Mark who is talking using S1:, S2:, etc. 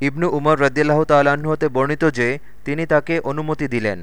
S1: ইবনু উমর রদিয়াল্লাহ তাল্লাহ্ন হতে বর্ণিত যে তিনি তাকে অনুমতি দিলেন।